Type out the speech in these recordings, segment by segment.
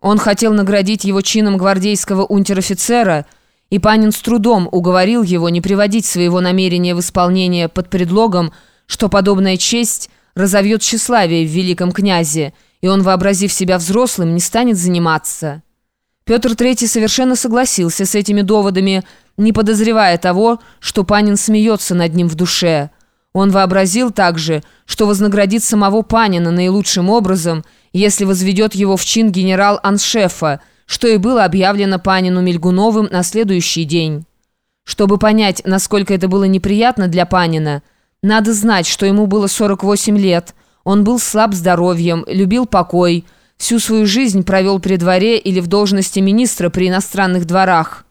Он хотел наградить его чином гвардейского унтер-офицера, и Панин с трудом уговорил его не приводить своего намерения в исполнение под предлогом, что подобная честь разовьет тщеславие в великом князе, и он, вообразив себя взрослым, не станет заниматься. Петр III совершенно согласился с этими доводами, не подозревая того, что Панин смеется над ним в душе. Он вообразил также, что вознаградит самого Панина наилучшим образом – если возведет его в чин генерал-аншефа, что и было объявлено Панину Мельгуновым на следующий день. Чтобы понять, насколько это было неприятно для Панина, надо знать, что ему было 48 лет, он был слаб здоровьем, любил покой, всю свою жизнь провел при дворе или в должности министра при иностранных дворах.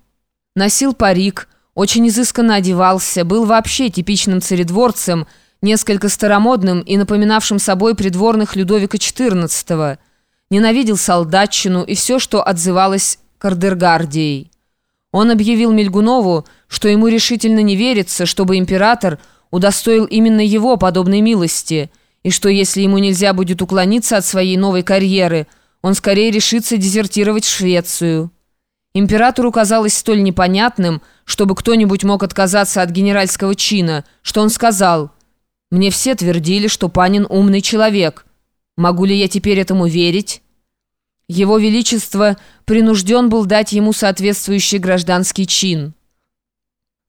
Носил парик, очень изысканно одевался, был вообще типичным царедворцем – несколько старомодным и напоминавшим собой придворных Людовика XIV, ненавидел солдатчину и все, что отзывалось кардергардией. Он объявил Мельгунову, что ему решительно не верится, чтобы император удостоил именно его подобной милости, и что если ему нельзя будет уклониться от своей новой карьеры, он скорее решится дезертировать в Швецию. Императору казалось столь непонятным, чтобы кто-нибудь мог отказаться от генеральского чина, что он сказал – мне все твердили, что Панин умный человек. Могу ли я теперь этому верить? Его Величество принужден был дать ему соответствующий гражданский чин.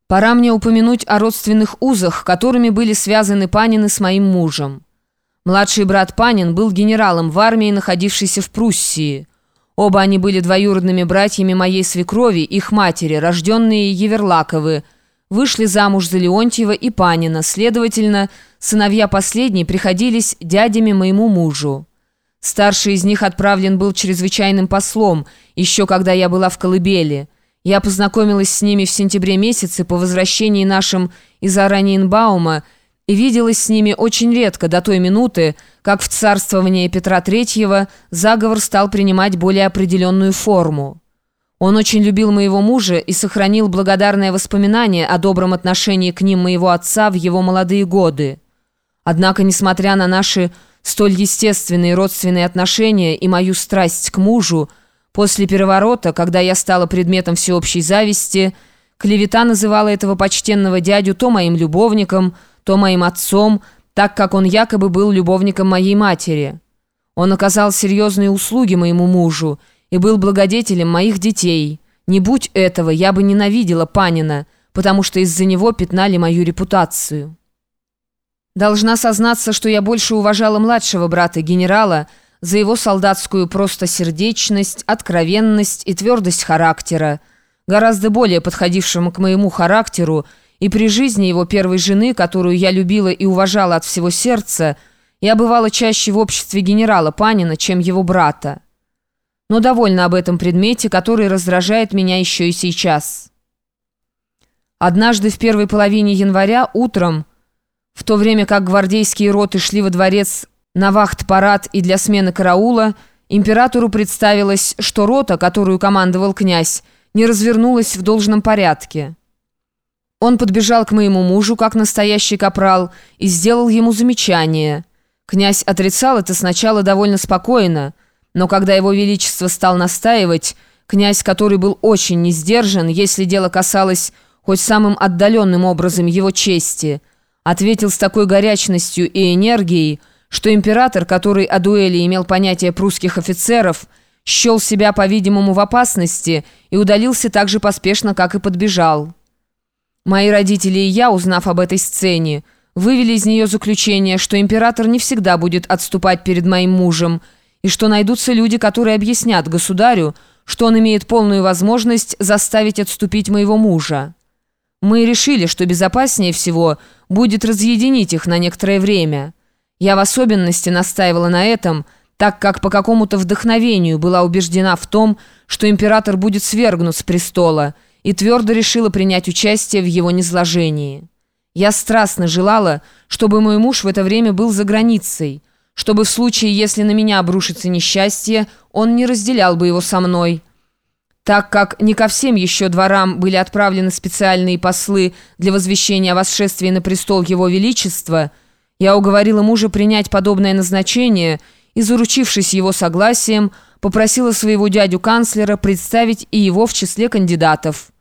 Пора мне упомянуть о родственных узах, которыми были связаны Панины с моим мужем. Младший брат Панин был генералом в армии, находившейся в Пруссии. Оба они были двоюродными братьями моей свекрови, их матери, рожденные Еверлаковы – вышли замуж за Леонтьева и Панина, следовательно, сыновья последней приходились дядями моему мужу. Старший из них отправлен был чрезвычайным послом, еще когда я была в Колыбели. Я познакомилась с ними в сентябре месяце по возвращении нашим из Араньенбаума и виделась с ними очень редко до той минуты, как в царствовании Петра III заговор стал принимать более определенную форму. Он очень любил моего мужа и сохранил благодарное воспоминание о добром отношении к ним моего отца в его молодые годы. Однако, несмотря на наши столь естественные родственные отношения и мою страсть к мужу, после переворота, когда я стала предметом всеобщей зависти, клевета называла этого почтенного дядю то моим любовником, то моим отцом, так как он якобы был любовником моей матери. Он оказал серьезные услуги моему мужу, и был благодетелем моих детей. Не будь этого, я бы ненавидела Панина, потому что из-за него пятнали мою репутацию. Должна сознаться, что я больше уважала младшего брата генерала за его солдатскую простосердечность, откровенность и твердость характера, гораздо более подходившему к моему характеру, и при жизни его первой жены, которую я любила и уважала от всего сердца, я бывала чаще в обществе генерала Панина, чем его брата но довольна об этом предмете, который раздражает меня еще и сейчас. Однажды в первой половине января утром, в то время как гвардейские роты шли во дворец на вахт-парад и для смены караула, императору представилось, что рота, которую командовал князь, не развернулась в должном порядке. Он подбежал к моему мужу, как настоящий капрал, и сделал ему замечание. Князь отрицал это сначала довольно спокойно, но когда его величество стал настаивать, князь, который был очень несдержан, если дело касалось хоть самым отдаленным образом его чести, ответил с такой горячностью и энергией, что император, который о дуэли имел понятие прусских офицеров, счел себя, по-видимому, в опасности и удалился так же поспешно, как и подбежал. Мои родители и я, узнав об этой сцене, вывели из нее заключение, что император не всегда будет отступать перед моим мужем, и что найдутся люди, которые объяснят государю, что он имеет полную возможность заставить отступить моего мужа. Мы решили, что безопаснее всего будет разъединить их на некоторое время. Я в особенности настаивала на этом, так как по какому-то вдохновению была убеждена в том, что император будет свергнут с престола, и твердо решила принять участие в его низложении. Я страстно желала, чтобы мой муж в это время был за границей – чтобы в случае, если на меня обрушится несчастье, он не разделял бы его со мной. Так как не ко всем еще дворам были отправлены специальные послы для возвещения о восшествии на престол Его Величества, я уговорила мужа принять подобное назначение и, заручившись его согласием, попросила своего дядю-канцлера представить и его в числе кандидатов.